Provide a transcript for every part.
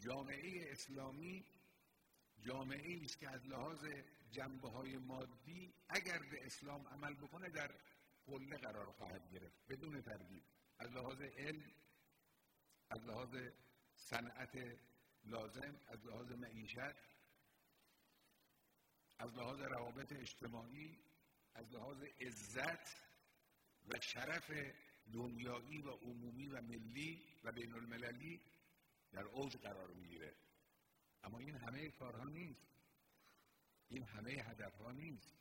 جامعه اسلامی جامعه است که از لحاظ جنبه های مادی اگر به اسلام عمل بکنه در قله قرار خواهد گرفت بدون تردید. از لحاظ علم از لحاظ صنعت لازم از لحاظ معیشت از لحاظ روابط اجتماعی از لحاظ عزت و شرف دنیایی و عمومی و ملی و بین المللی در اوج قرار می‌گیره. اما این همه کارها نیست. این همه هدفها نیست.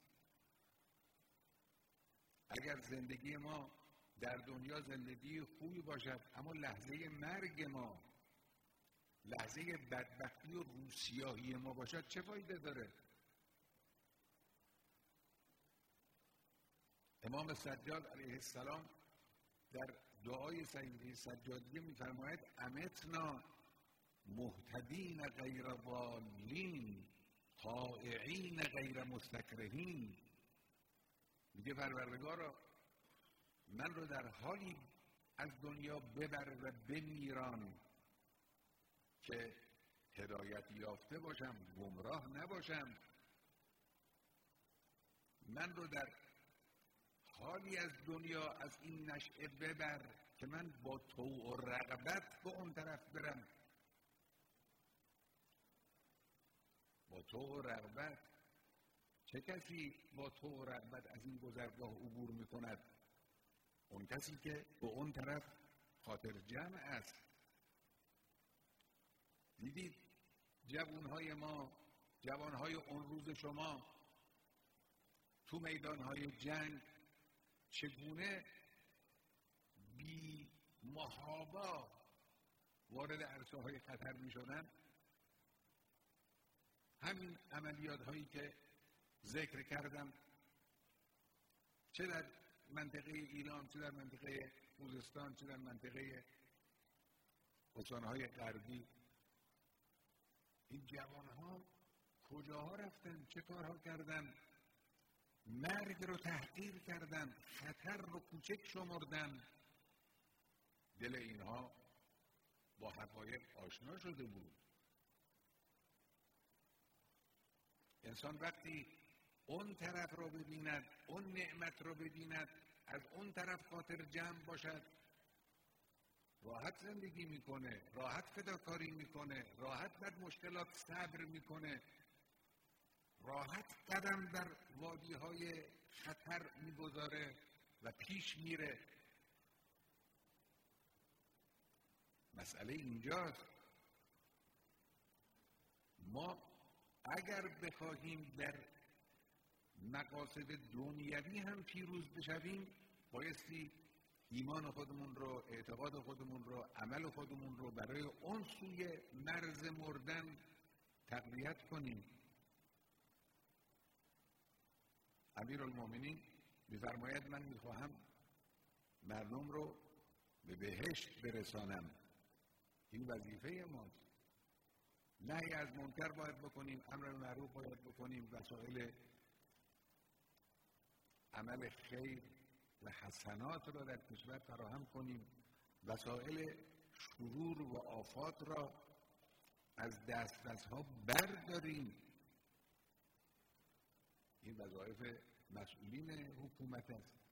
اگر زندگی ما در دنیا زندگی خوبی باشد اما لحظه مرگ ما لحظه بدبختی و روسیاهی ما باشد چه فایده داره؟ امام سجاد علیه السلام در دعای سیدی سجادیه میفرماید امتنا محتدین غیر والین طائعین غیر مستکرهین. میگه پروردگارا من رو در حالی از دنیا ببر و بمیران که هدایت یافته باشم گمراه نباشم. من رو در حالی از دنیا از این نشعه ببر که من با تو و رغبت به اون طرف برم با تو و رغبت. چه کسی با تو و رغبت از این گذرگاه عبور می کند اون کسی که به اون طرف خاطر جمع است. دیدید جوانهای ما جوانهای اون روز شما تو میدانهای جنگ چگونه بی محابا وارد عرصه های خطر می شدن همین عملیات هایی که ذکر کردم چه در منطقه ایران چه در منطقه خوزستان چه در منطقه های غربی این جوان ها کجاها رفتن؟ چه کارها کردن؟ مرگ رو تحقیر کردن خطر رو کوچک شمردن. دل اینها با حقایق آشنا شده بود. انسان وقتی اون طرف رو ببیند اون نعمت رو ببیند از اون طرف خاطر جمع باشد راحت زندگی می‌کنه راحت فداکاری می‌کنه راحت بر مشکلات صبر می‌کنه راحت قدم در وادی های خطر می‌گذاره و پیش میره. مسئله اینجاست. ما اگر بخواهیم در مقاصد دنیوی هم پیروز بشویم بایستی ایمان خودمون رو اعتقاد خودمون رو عمل خودمون رو برای اون سوی مرز مردن تقویت کنیم. امیر المومنین میفرماید من می‌خواهم مردم رو به بهشت برسانم. این وظیفه ماست. نهی از منکر باید بکنیم امر معروف باید بکنیم وسایل عمل خیر و حسنات را در کشور فراهم کنیم. وسایل شرور و آفات را از دسترس ها برداریم. این وظایف مسئولین حکومت است.